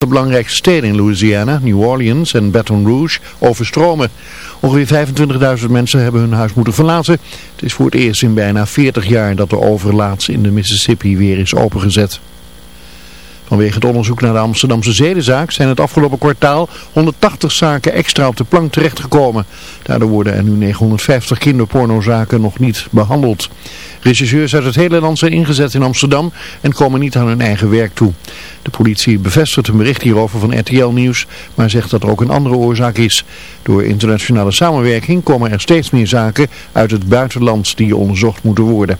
De belangrijkste steden in Louisiana, New Orleans en Baton Rouge, overstromen. Ongeveer 25.000 mensen hebben hun huis moeten verlaten. Het is voor het eerst in bijna 40 jaar dat de overlaats in de Mississippi weer is opengezet. Vanwege het onderzoek naar de Amsterdamse zedenzaak zijn het afgelopen kwartaal 180 zaken extra op de plank terechtgekomen. Daardoor worden er nu 950 kinderpornozaken nog niet behandeld. Regisseurs uit het hele land zijn ingezet in Amsterdam en komen niet aan hun eigen werk toe. De politie bevestigt een bericht hierover van RTL Nieuws, maar zegt dat er ook een andere oorzaak is. Door internationale samenwerking komen er steeds meer zaken uit het buitenland die onderzocht moeten worden.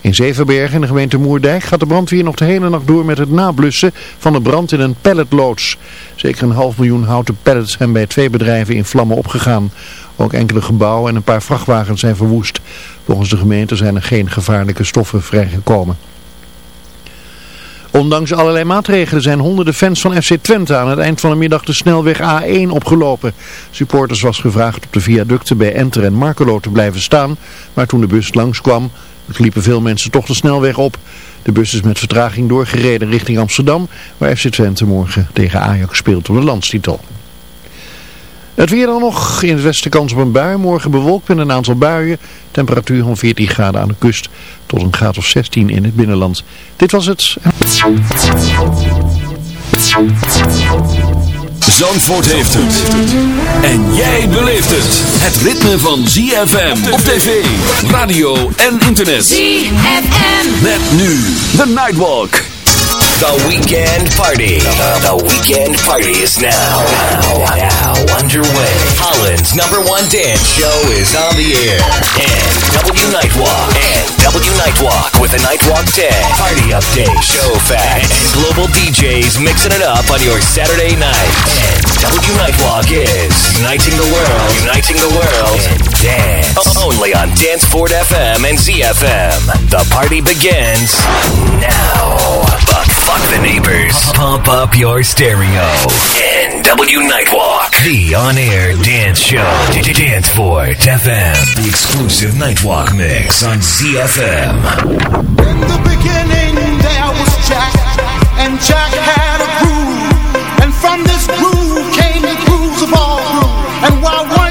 In Zevenbergen in de gemeente Moerdijk gaat de brandweer nog de hele nacht door met het nablussen van de brand in een palletloods. Zeker een half miljoen houten pallets zijn bij twee bedrijven in vlammen opgegaan. Ook enkele gebouwen en een paar vrachtwagens zijn verwoest. Volgens de gemeente zijn er geen gevaarlijke stoffen vrijgekomen. Ondanks allerlei maatregelen zijn honderden fans van FC Twente aan het eind van de middag de snelweg A1 opgelopen. Supporters was gevraagd op de viaducten bij Enter en Markelo te blijven staan, maar toen de bus langskwam liepen veel mensen toch de snelweg op. De bus is met vertraging doorgereden richting Amsterdam, waar FC Twente morgen tegen Ajax speelt om de landstitel. Het weer dan nog. In het westen kans op een bui. Morgen bewolkt met een aantal buien. Temperatuur van 14 graden aan de kust tot een graad of 16 in het binnenland. Dit was het. Zandvoort heeft het. En jij beleeft het. Het ritme van ZFM op tv, radio en internet. ZFM. Met nu The Nightwalk. The weekend party. The weekend party is now. Now, now underway. Holland's number one dance show is on the air. And W Nightwalk. And W Nightwalk with a Nightwalk 10. Party update, show facts, and global DJs mixing it up on your Saturday night. And W Nightwalk is uniting the world. Uniting the world. And dance. Only on Danceport FM and ZFM. The party begins now. But fuck the neighbors. Pump up your stereo. NW Nightwalk. The on-air dance show. Dance Danceport FM. The exclusive Nightwalk mix on ZFM. In the beginning there was Jack, and Jack had a groove, and from this groove came the grooves of all grooves. And while one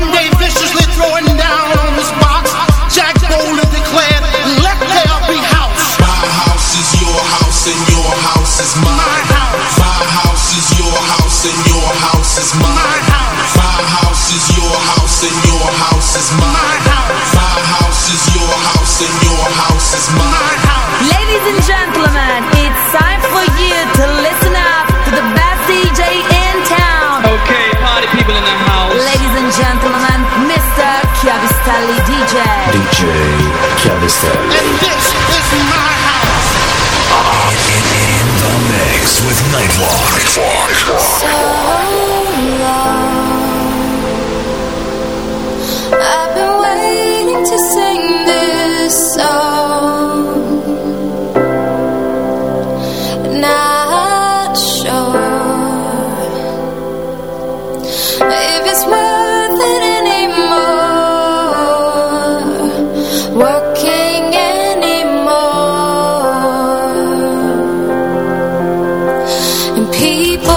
your house is mine. Ladies and gentlemen, it's time for you to listen up to the best DJ in town. Okay, party people in the house. Ladies and gentlemen, Mr. Chiavistelli DJ. DJ Cavister. And this is my house. In, in the mix with Nightwalk. I've people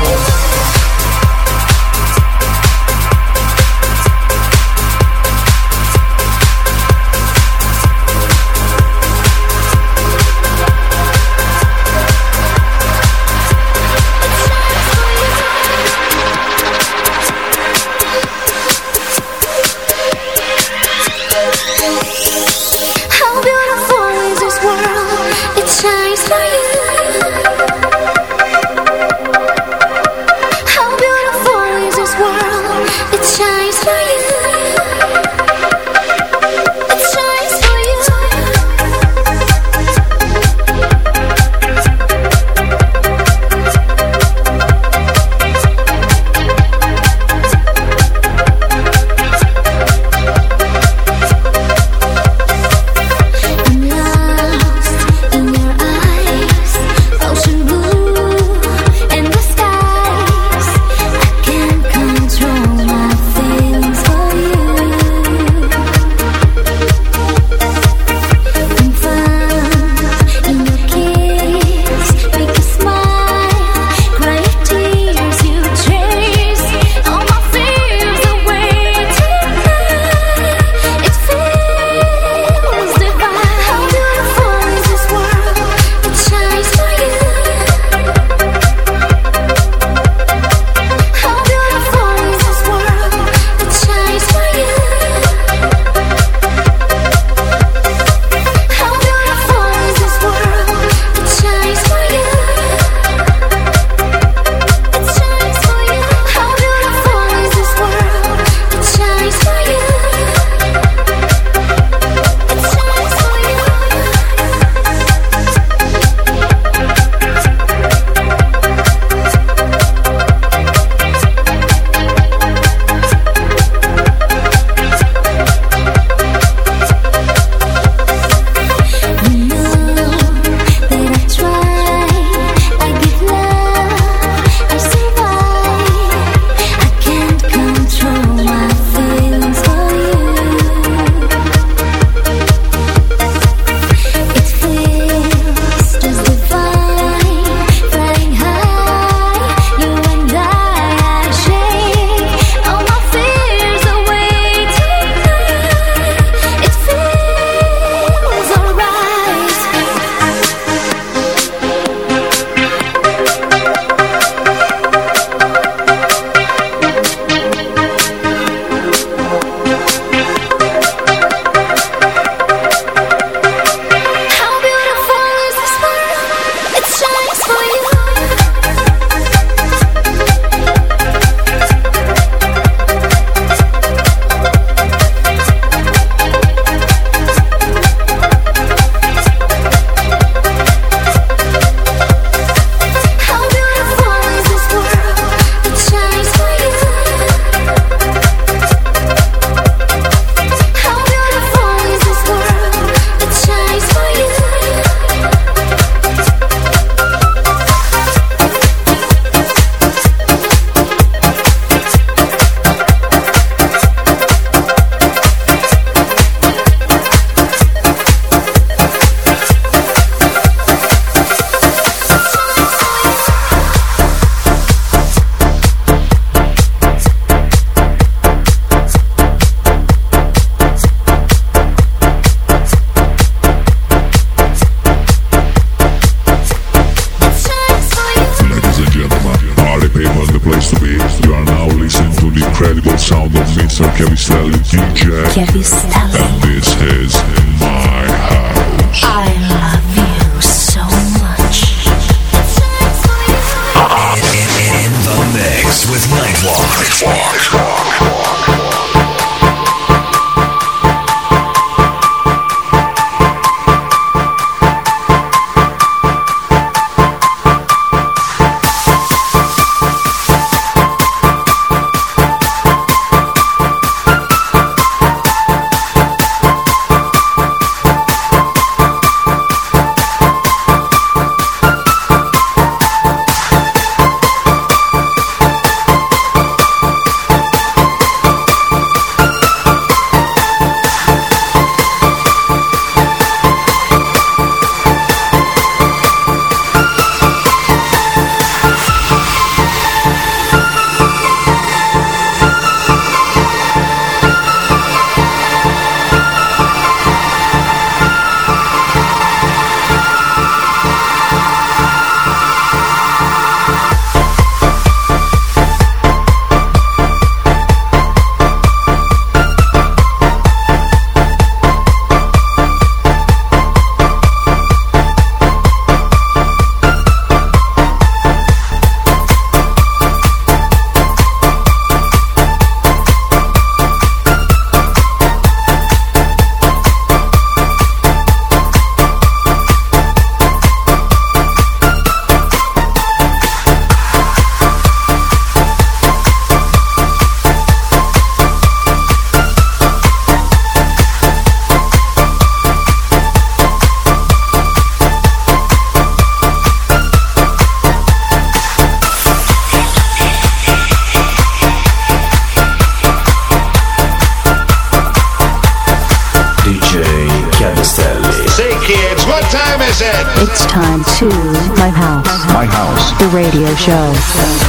show.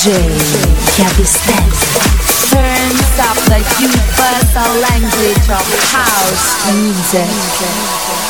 DJ Chiavistelli. Turns up the universal language of house music.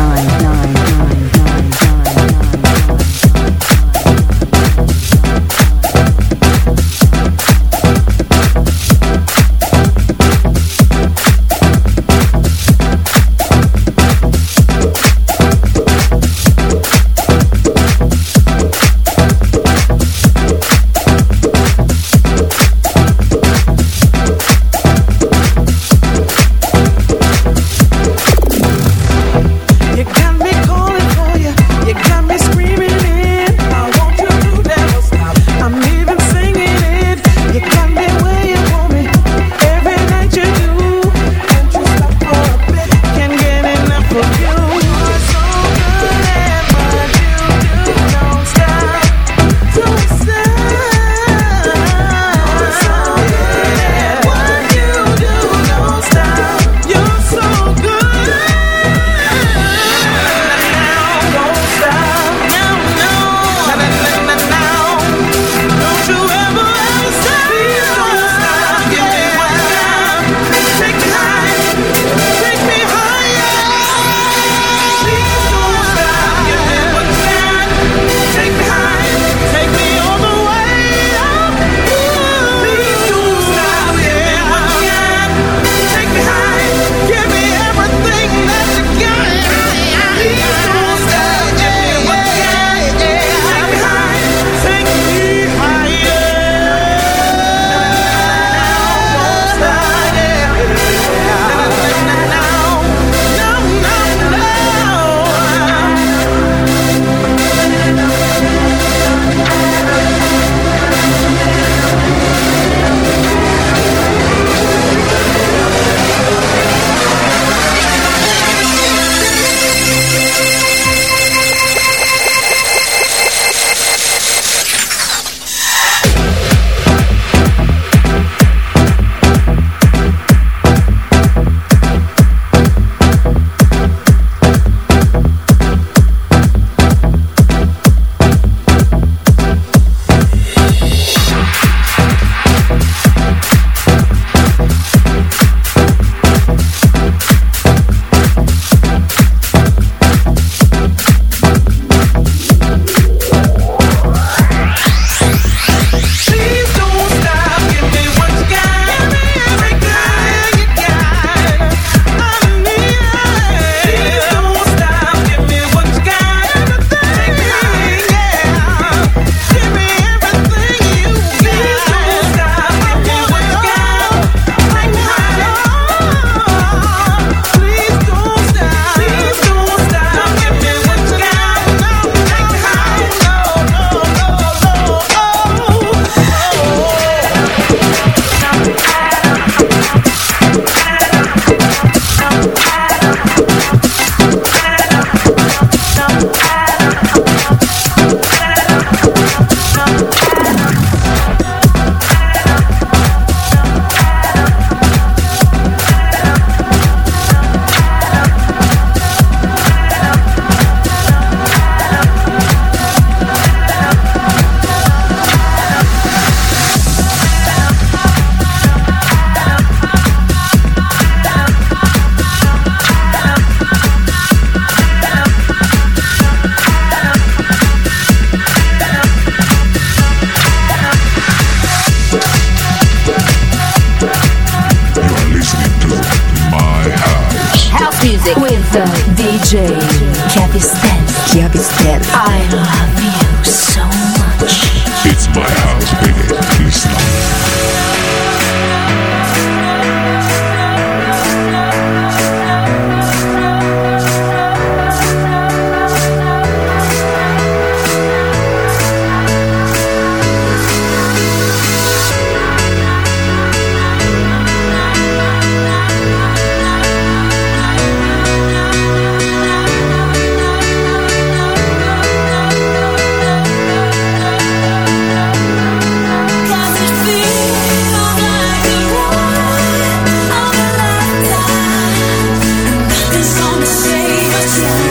Yeah.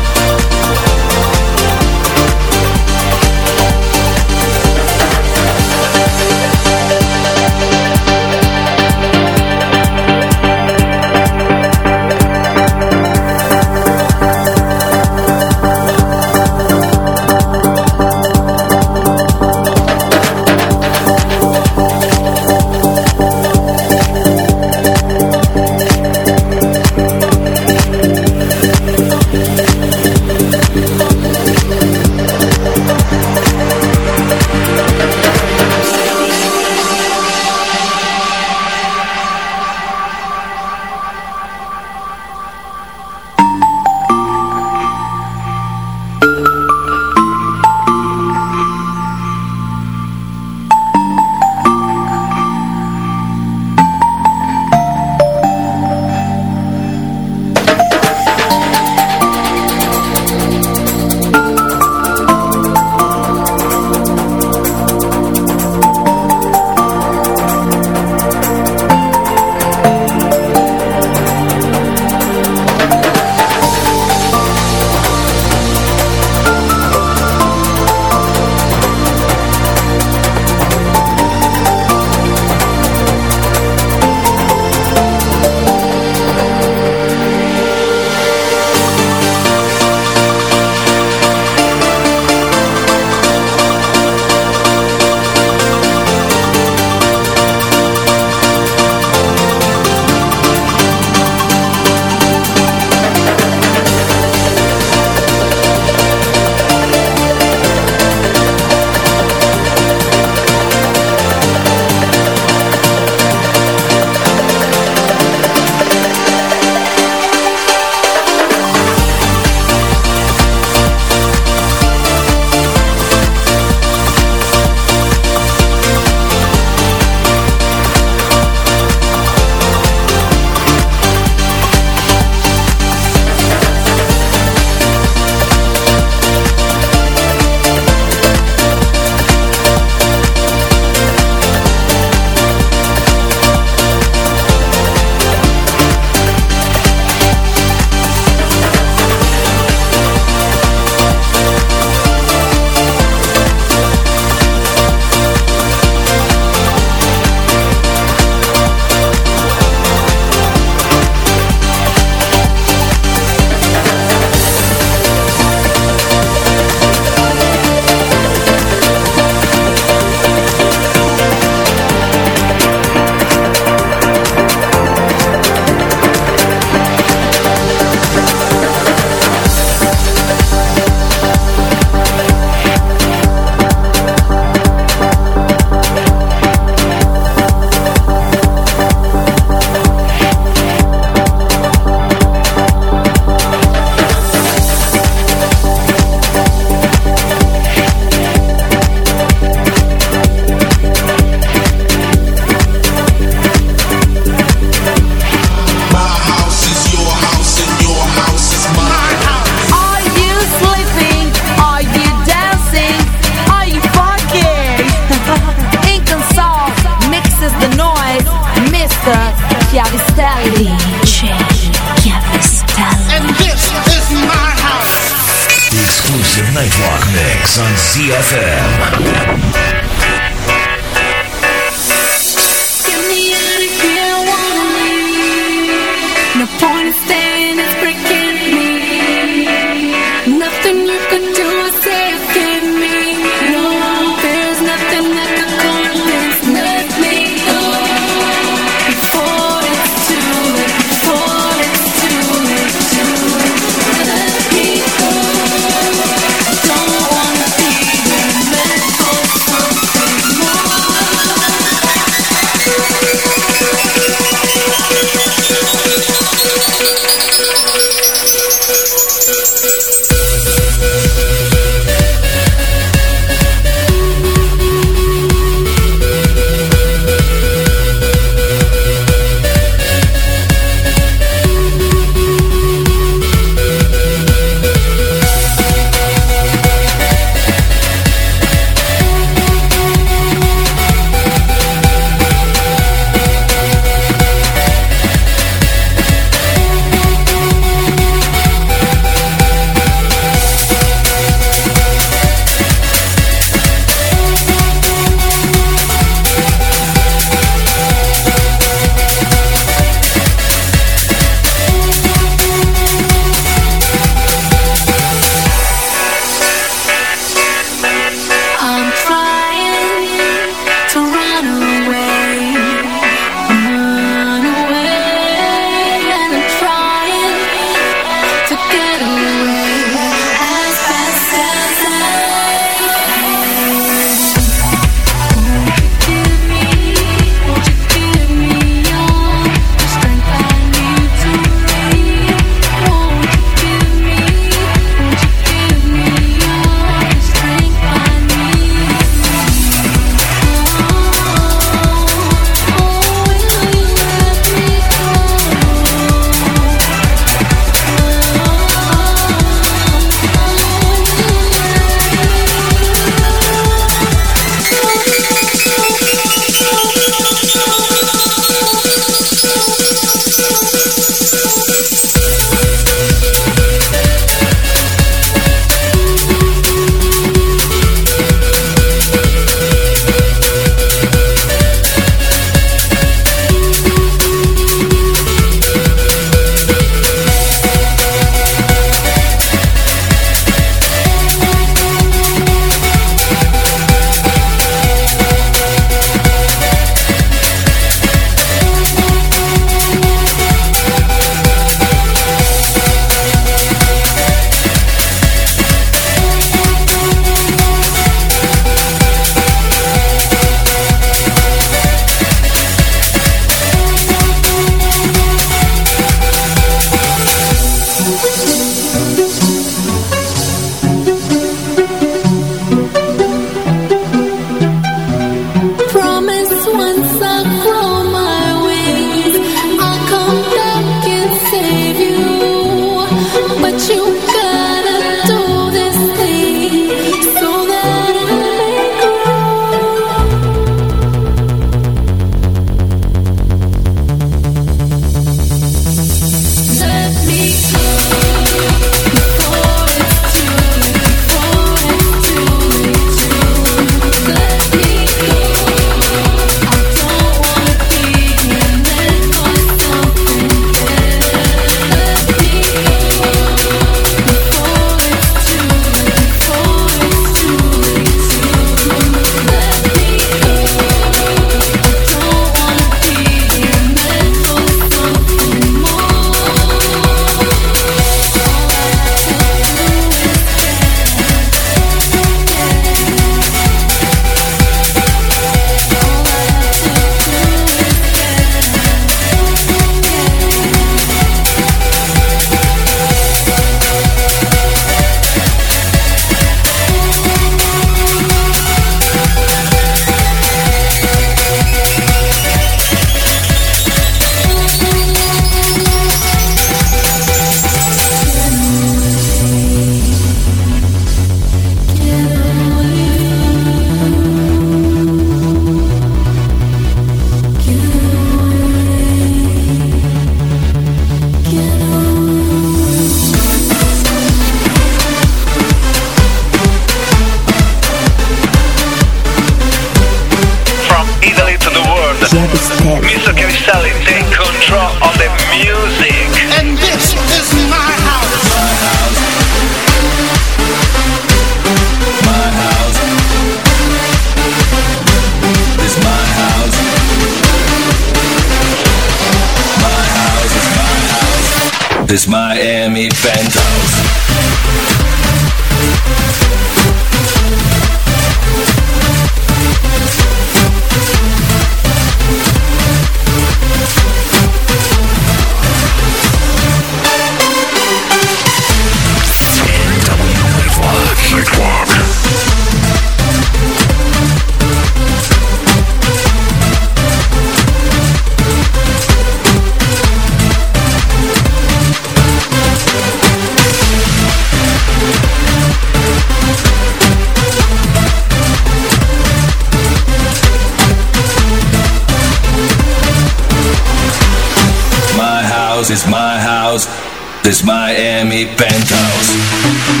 This Miami penthouse.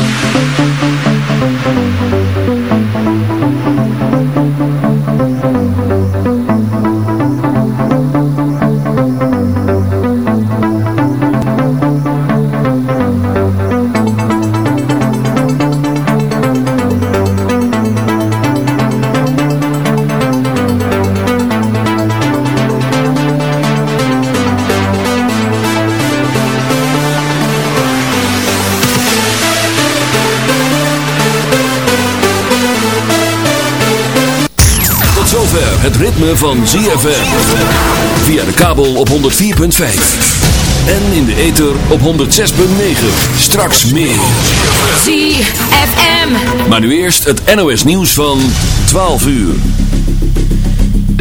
Van ZFM. Via de kabel op 104.5. En in de ether op 106.9. Straks meer. ZFM. Maar nu eerst het NOS nieuws van 12 uur.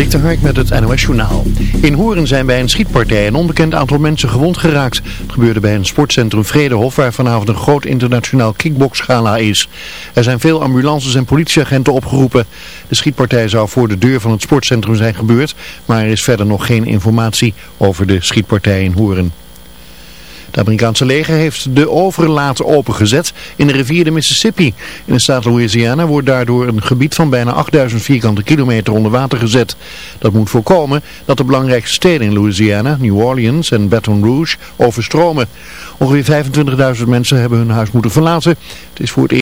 Dik de Hark met het NOS Journaal. In Horen zijn bij een schietpartij een onbekend aantal mensen gewond geraakt. Het gebeurde bij een sportcentrum Vredehof waar vanavond een groot internationaal kickboxgala is. Er zijn veel ambulances en politieagenten opgeroepen. De schietpartij zou voor de deur van het sportcentrum zijn gebeurd, maar er is verder nog geen informatie over de schietpartij in Horen. Het Amerikaanse leger heeft de overlaat opengezet in de rivier de Mississippi. In de staat Louisiana wordt daardoor een gebied van bijna 8000 vierkante kilometer onder water gezet. Dat moet voorkomen dat de belangrijkste steden in Louisiana, New Orleans en Baton Rouge, overstromen. Ongeveer 25.000 mensen hebben hun huis moeten verlaten. Het is voor het